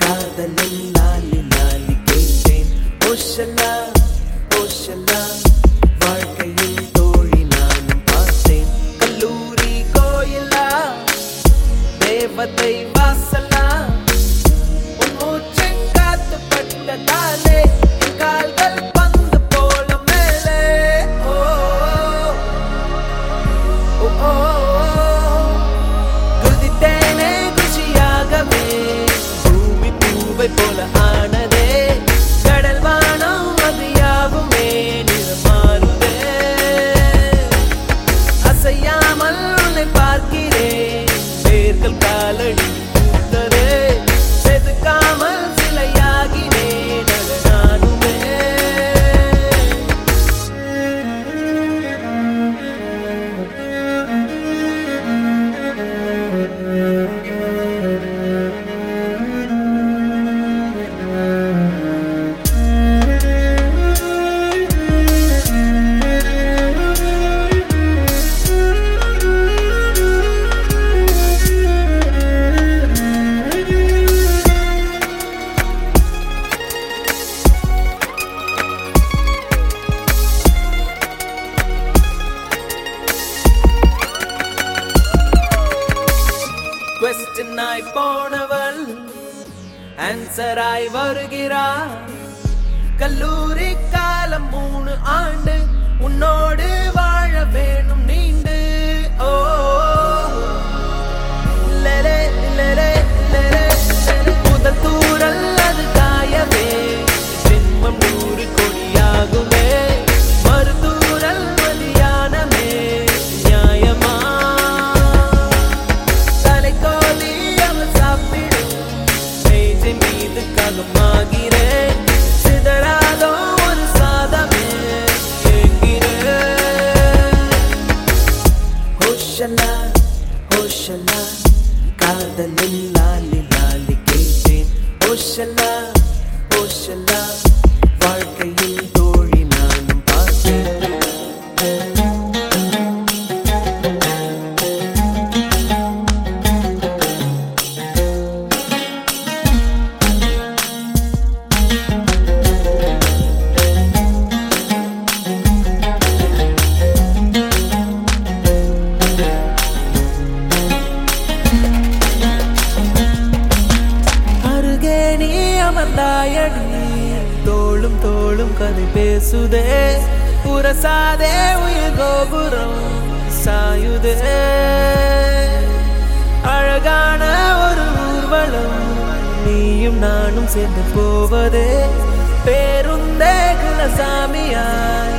காதலில் லாலி லாலி கேட்டேன் ஓஷலா ஓஷலா வாழ்க்கையில் தோழி நானும் பார்த்தேன் கல்லூரி கோயிலா தேவதை வாசலா உன் மூச்சின் காத்து பட்டதாலே பெண்ணாய் போனவள் ஆன்சராய் வருகிறார் கல்லூரி காலம் மூணு ஆண்டு உன்னோடு ಹೋಶನ ಹೋಶನ ಕಾದಲಿಲ್ಲ ಲಾಲಿ ಕೇಳ್ತೆ. ಹೋಶನ ಹೋಶನ வந்தாயடி தோளும் தோளும் கதை பேசுதே. உரசாதே உயிர் கோபுரம் சாயுதே. அழகான ஒரு ஊர்வலம் நீயும் நானும் சேர்ந்து போவதே. பேருந்தே குலசாமியாய்